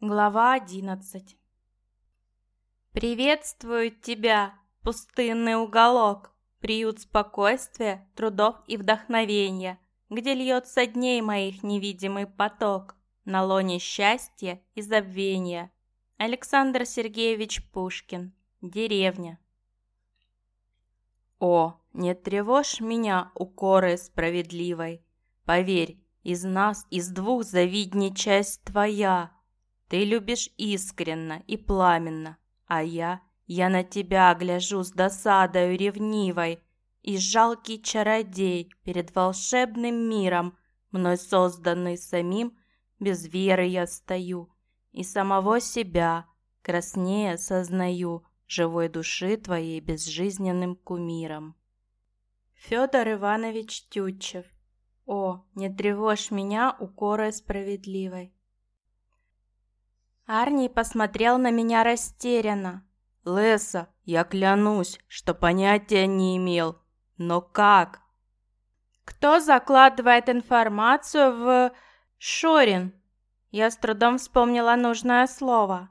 Глава одиннадцать Приветствую тебя, пустынный уголок, Приют спокойствия, трудов и вдохновения, Где льется дней моих невидимый поток, На лоне счастья и забвения. Александр Сергеевич Пушкин. Деревня. О, не тревожь меня укоры справедливой, Поверь, из нас, из двух завидней часть твоя. Ты любишь искренно и пламенно, а я, я на тебя гляжу с досадою ревнивой, И жалкий чародей перед волшебным миром, Мной созданный самим, без веры я стою, И самого себя краснее сознаю Живой души твоей безжизненным кумиром. Федор Иванович Тютчев о, не тревожь меня укорой справедливой. Арни посмотрел на меня растерянно. Леса, я клянусь, что понятия не имел. Но как? Кто закладывает информацию в... Шорин? Я с трудом вспомнила нужное слово.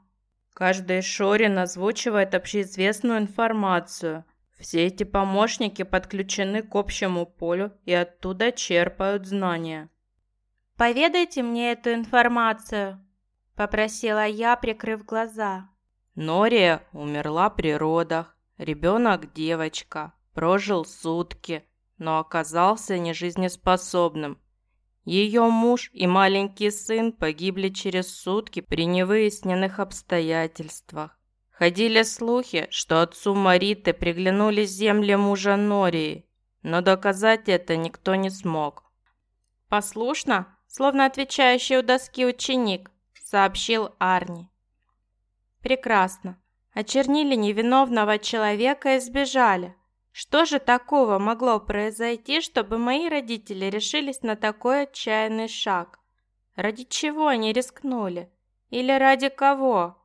Каждый Шорин озвучивает общеизвестную информацию. Все эти помощники подключены к общему полю и оттуда черпают знания. «Поведайте мне эту информацию», — попросила я, прикрыв глаза. Нория умерла при родах. Ребенок девочка, прожил сутки, но оказался нежизнеспособным. Ее муж и маленький сын погибли через сутки при невыясненных обстоятельствах. Ходили слухи, что отцу Мариты приглянулись земли мужа Нории, но доказать это никто не смог. «Послушно, словно отвечающий у доски ученик», — сообщил Арни. «Прекрасно. Очернили невиновного человека и сбежали. Что же такого могло произойти, чтобы мои родители решились на такой отчаянный шаг? Ради чего они рискнули? Или ради кого?»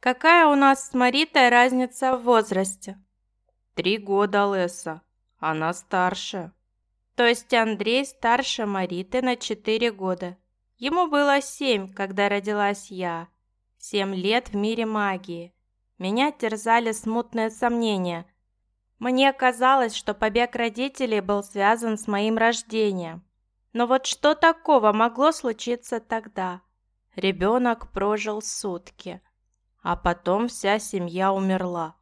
Какая у нас с Маритой разница в возрасте? Три года, Леса. Она старше. То есть Андрей старше Мариты на четыре года. Ему было семь, когда родилась я. Семь лет в мире магии. Меня терзали смутные сомнения. Мне казалось, что побег родителей был связан с моим рождением. Но вот что такого могло случиться тогда? Ребенок прожил сутки а потом вся семья умерла.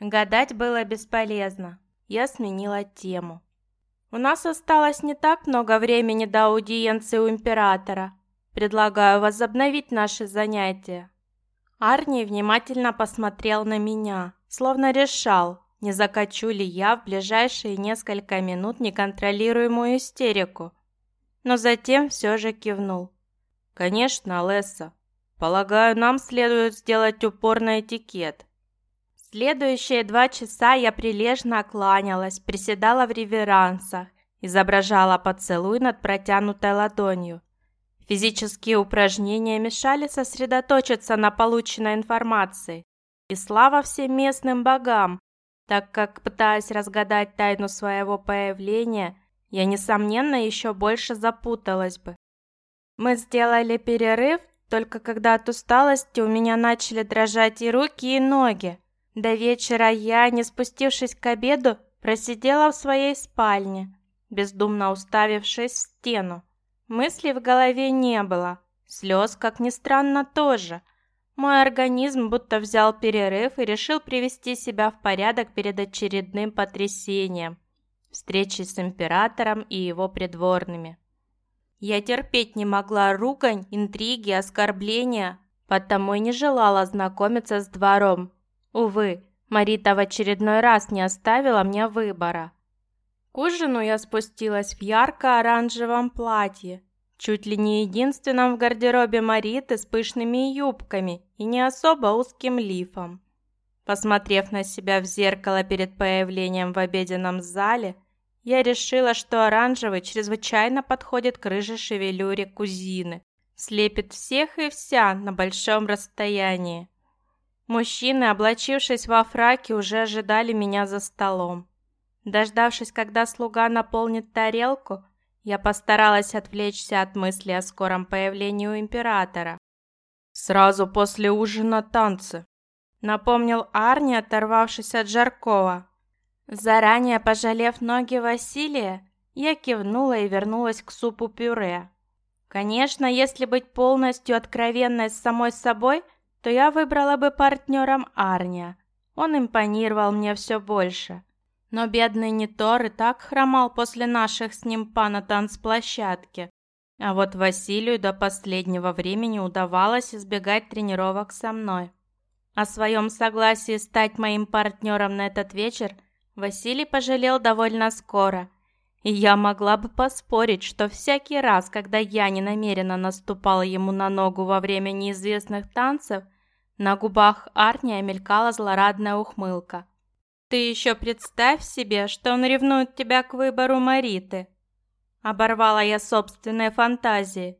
Гадать было бесполезно. Я сменила тему. У нас осталось не так много времени до аудиенции у императора. Предлагаю возобновить наши занятия. Арни внимательно посмотрел на меня, словно решал, не закачу ли я в ближайшие несколько минут неконтролируемую истерику. Но затем все же кивнул. «Конечно, Лесса, Полагаю, нам следует сделать упор на этикет. Следующие два часа я прилежно кланялась, приседала в реверансах, изображала поцелуй над протянутой ладонью. Физические упражнения мешали сосредоточиться на полученной информации. И слава всем местным богам, так как, пытаясь разгадать тайну своего появления, я, несомненно, еще больше запуталась бы. Мы сделали перерыв только когда от усталости у меня начали дрожать и руки, и ноги. До вечера я, не спустившись к обеду, просидела в своей спальне, бездумно уставившись в стену. Мыслей в голове не было, слез, как ни странно, тоже. Мой организм будто взял перерыв и решил привести себя в порядок перед очередным потрясением – встречей с императором и его придворными. Я терпеть не могла ругань, интриги, оскорбления, потому и не желала знакомиться с двором. Увы, Марита в очередной раз не оставила мне выбора. К ужину я спустилась в ярко-оранжевом платье, чуть ли не единственном в гардеробе Мариты с пышными юбками и не особо узким лифом. Посмотрев на себя в зеркало перед появлением в обеденном зале, я решила, что оранжевый чрезвычайно подходит к рыжей шевелюре кузины. Слепит всех и вся на большом расстоянии. Мужчины, облачившись во фраки, уже ожидали меня за столом. Дождавшись, когда слуга наполнит тарелку, я постаралась отвлечься от мысли о скором появлении у императора. Сразу после ужина танцы. Напомнил Арни, оторвавшись от Жаркова. Заранее пожалев ноги Василия, я кивнула и вернулась к супу-пюре. Конечно, если быть полностью откровенной с самой собой, то я выбрала бы партнером Арния. Он импонировал мне все больше. Но бедный Нитор и так хромал после наших с ним па на танцплощадке. А вот Василию до последнего времени удавалось избегать тренировок со мной. О своем согласии стать моим партнером на этот вечер Василий пожалел довольно скоро. И я могла бы поспорить, что всякий раз, когда я ненамеренно наступала ему на ногу во время неизвестных танцев, на губах Арния мелькала злорадная ухмылка. «Ты еще представь себе, что он ревнует тебя к выбору Мариты!» Оборвала я собственные фантазии.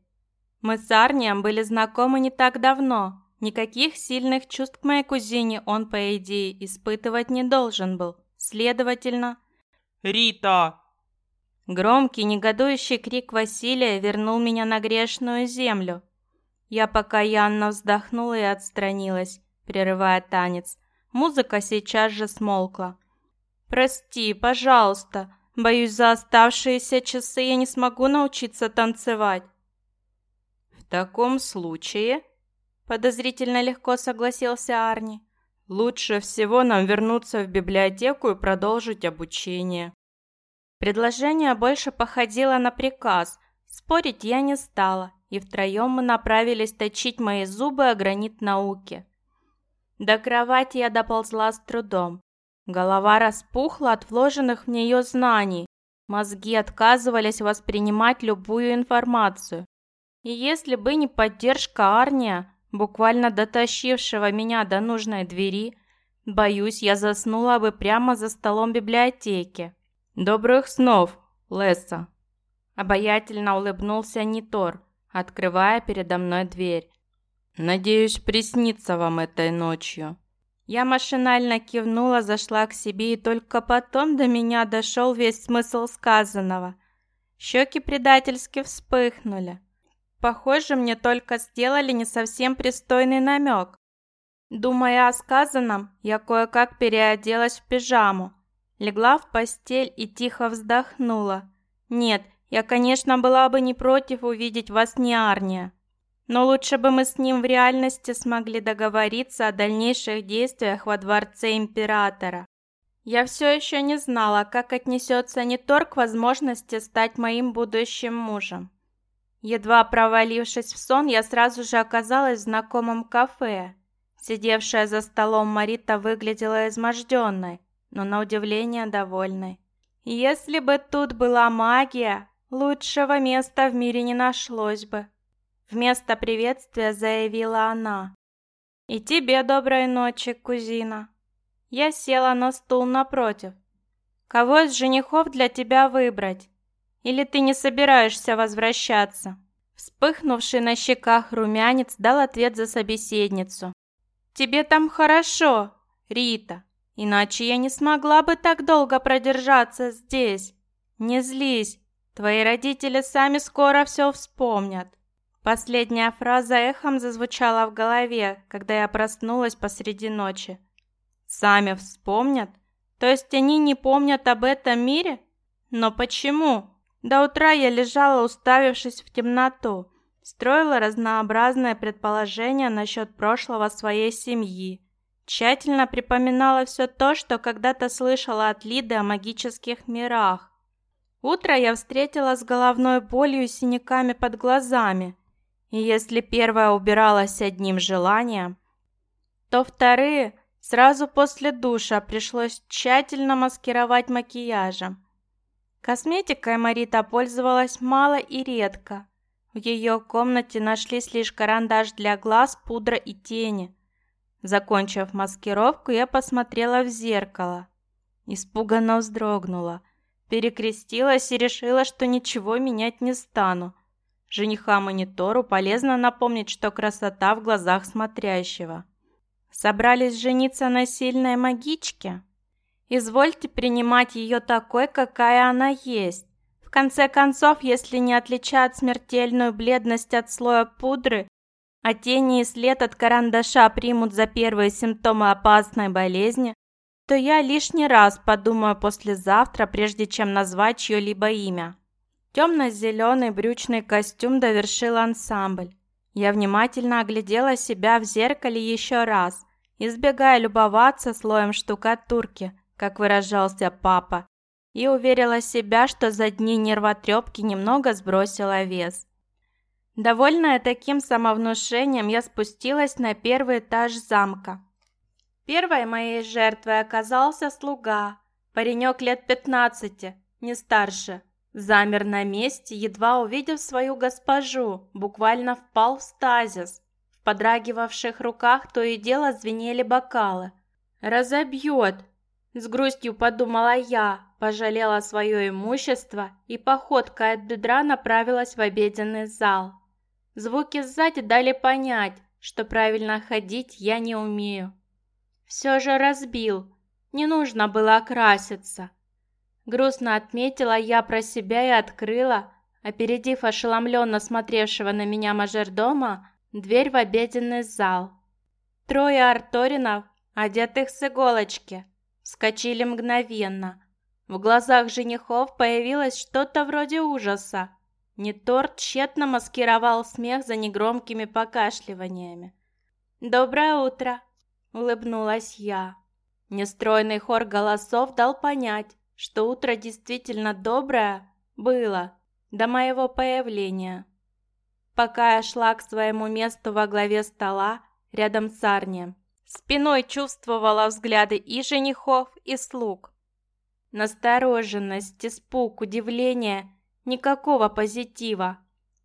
Мы с Арнием были знакомы не так давно. Никаких сильных чувств к моей кузине он, по идее, испытывать не должен был. Следовательно... «Рита!» Громкий, негодующий крик Василия вернул меня на грешную землю. Я покаянно вздохнула и отстранилась, прерывая танец. Музыка сейчас же смолкла. «Прости, пожалуйста. Боюсь, за оставшиеся часы я не смогу научиться танцевать». «В таком случае...» Подозрительно легко согласился Арни. «Лучше всего нам вернуться в библиотеку и продолжить обучение». Предложение больше походило на приказ. Спорить я не стала, и втроем мы направились точить мои зубы о гранит науки. До кровати я доползла с трудом. Голова распухла от вложенных в нее знаний. Мозги отказывались воспринимать любую информацию. И если бы не поддержка Арния, буквально дотащившего меня до нужной двери, боюсь, я заснула бы прямо за столом библиотеки. «Добрых снов, Лесса!» Обаятельно улыбнулся Нитор, открывая передо мной дверь. Надеюсь, приснится вам этой ночью. Я машинально кивнула, зашла к себе, и только потом до меня дошел весь смысл сказанного. Щеки предательски вспыхнули. Похоже, мне только сделали не совсем пристойный намек. Думая о сказанном, я кое-как переоделась в пижаму, легла в постель и тихо вздохнула. Нет, я, конечно, была бы не против увидеть вас не Арния. Но лучше бы мы с ним в реальности смогли договориться о дальнейших действиях во дворце императора. Я все еще не знала, как отнесется Нитор к возможности стать моим будущим мужем. Едва провалившись в сон, я сразу же оказалась в знакомом кафе. Сидевшая за столом Марита выглядела изможденной, но на удивление довольной. Если бы тут была магия, лучшего места в мире не нашлось бы. Вместо приветствия заявила она. «И тебе доброй ночи, кузина». Я села на стул напротив. «Кого из женихов для тебя выбрать? Или ты не собираешься возвращаться?» Вспыхнувший на щеках румянец дал ответ за собеседницу. «Тебе там хорошо, Рита, иначе я не смогла бы так долго продержаться здесь. Не злись, твои родители сами скоро все вспомнят. Последняя фраза эхом зазвучала в голове, когда я проснулась посреди ночи. Сами вспомнят? То есть они не помнят об этом мире? Но почему? До утра я лежала, уставившись в темноту, строила разнообразные предположения насчет прошлого своей семьи, тщательно припоминала все то, что когда-то слышала от Лиды о магических мирах. Утро я встретила с головной болью и синяками под глазами – и если первая убиралась одним желанием, то вторые сразу после душа пришлось тщательно маскировать макияжем. Косметикой Марита пользовалась мало и редко. В ее комнате нашлись лишь карандаш для глаз, пудра и тени. Закончив маскировку, я посмотрела в зеркало. Испуганно вздрогнула, перекрестилась и решила, что ничего менять не стану. Жениха-монитору полезно напомнить, что красота в глазах смотрящего. Собрались жениться на сильной магичке? Извольте принимать ее такой, какая она есть. В конце концов, если не отличать смертельную бледность от слоя пудры, а тени и след от карандаша примут за первые симптомы опасной болезни, то я лишний раз подумаю послезавтра, прежде чем назвать чье-либо имя. Темно-зеленый брючный костюм довершил ансамбль. Я внимательно оглядела себя в зеркале еще раз, избегая любоваться слоем штукатурки, как выражался папа, и уверила себя, что за дни нервотрепки немного сбросила вес. Довольная таким самовнушением, я спустилась на первый этаж замка. Первой моей жертвой оказался слуга, паренек лет пятнадцати, не старше. Замер на месте, едва увидев свою госпожу, буквально впал в стазис. В подрагивавших руках то и дело звенели бокалы. «Разобьет!» – с грустью подумала я, пожалела свое имущество и походкой от бедра направилась в обеденный зал. Звуки сзади дали понять, что правильно ходить я не умею. Все же разбил, не нужно было окраситься. Грустно отметила я про себя и открыла, опередив ошеломленно смотревшего на меня мажордома, дверь в обеденный зал. Трое арторинов, одетых с иголочки, вскочили мгновенно. В глазах женихов появилось что-то вроде ужаса. Нетор тщетно маскировал смех за негромкими покашливаниями. «Доброе утро!» — улыбнулась я. Нестройный хор голосов дал понять, что утро действительно доброе было до моего появления. Пока я шла к своему месту во главе стола, рядом с Арнием, спиной чувствовала взгляды и женихов, и слуг. Настороженность, испуг, удивление — Никакого позитива.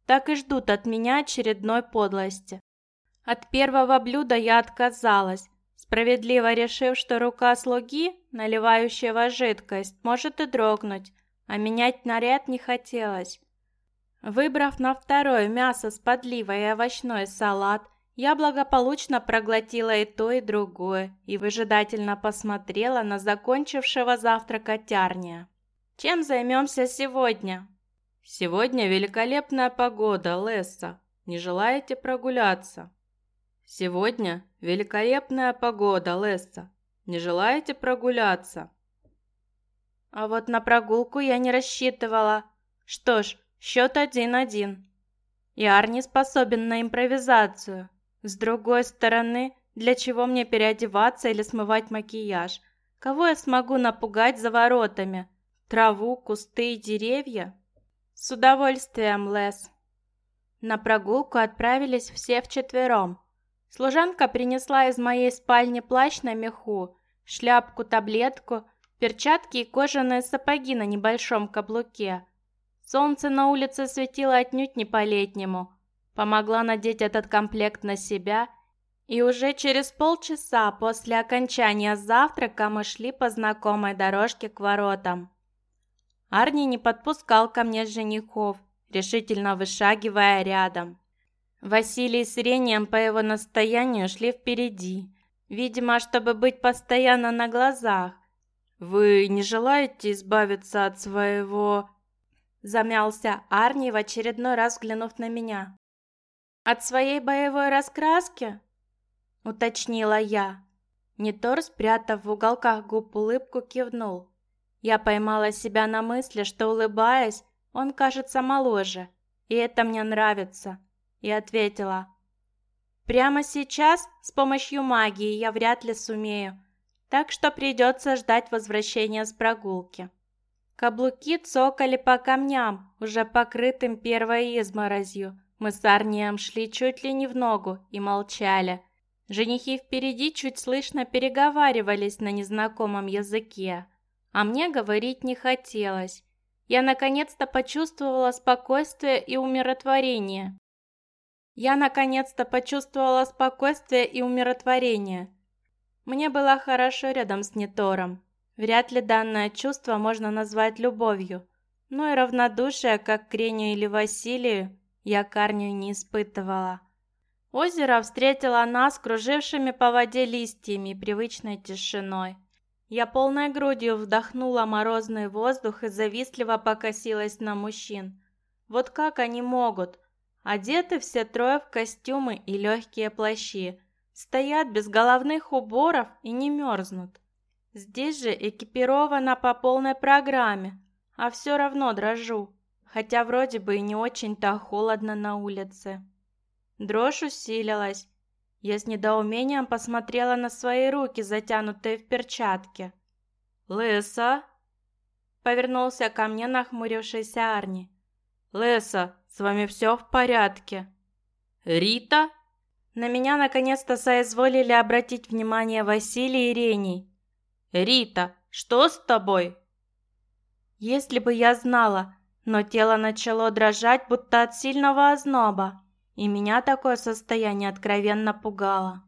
Так и ждут от меня очередной подлости. От первого блюда я отказалась, справедливо решив, что рука слуги, наливающего жидкость, может и дрогнуть, а менять наряд не хотелось. Выбрав на второе мясо с подливой и овощной салат, я благополучно проглотила и то, и другое и выжидательно посмотрела на закончившего завтрака тярния. «Чем займемся сегодня?» Сегодня великолепная погода, Лесса. Не желаете прогуляться? Сегодня великолепная погода, Лесса. Не желаете прогуляться? А вот на прогулку я не рассчитывала. Что ж, счет один-один. И Арни способен на импровизацию. С другой стороны, для чего мне переодеваться или смывать макияж? Кого я смогу напугать за воротами? Траву, кусты и деревья? «С удовольствием, Лес». На прогулку отправились все вчетвером. Служанка принесла из моей спальни плащ на меху, шляпку-таблетку, перчатки и кожаные сапоги на небольшом каблуке. Солнце на улице светило отнюдь не по-летнему. Помогла надеть этот комплект на себя, и уже через полчаса после окончания завтрака мы шли по знакомой дорожке к воротам. Арни не подпускал ко мне женихов, решительно вышагивая рядом. Василий с Рением по его настоянию шли впереди, видимо, чтобы быть постоянно на глазах. «Вы не желаете избавиться от своего...» Замялся Арни в очередной раз взглянув на меня. «От своей боевой раскраски?» Уточнила я. Нитор, спрятав в уголках губ улыбку, кивнул. Я поймала себя на мысли, что, улыбаясь, он кажется моложе, и это мне нравится. И ответила, «Прямо сейчас с помощью магии я вряд ли сумею, так что придется ждать возвращения с прогулки». Каблуки цокали по камням, уже покрытым первой изморозью. Мы с Арнием шли чуть ли не в ногу и молчали. Женихи впереди чуть слышно переговаривались на незнакомом языке а мне говорить не хотелось. Я наконец-то почувствовала спокойствие и умиротворение. Я наконец-то почувствовала спокойствие и умиротворение. Мне было хорошо рядом с Нетором. Вряд ли данное чувство можно назвать любовью. Но и равнодушие, как к Реню или Василию, я к Арнию не испытывала. Озеро встретило нас кружившими по воде листьями и привычной тишиной. Я полной грудью вдохнула морозный воздух и завистливо покосилась на мужчин. Вот как они могут? Одеты все трое в костюмы и легкие плащи. Стоят без головных уборов и не мерзнут. Здесь же экипирована по полной программе, а все равно дрожу, хотя вроде бы и не очень-то холодно на улице. Дрожь усилилась. Я с недоумением посмотрела на свои руки, затянутые в перчатки. «Леса?» Повернулся ко мне нахмурившийся Арни. «Леса, с вами все в порядке?» «Рита?» На меня наконец-то соизволили обратить внимание Василий и Рений. «Рита, что с тобой?» Если бы я знала, но тело начало дрожать, будто от сильного озноба, и меня такое состояние откровенно пугало.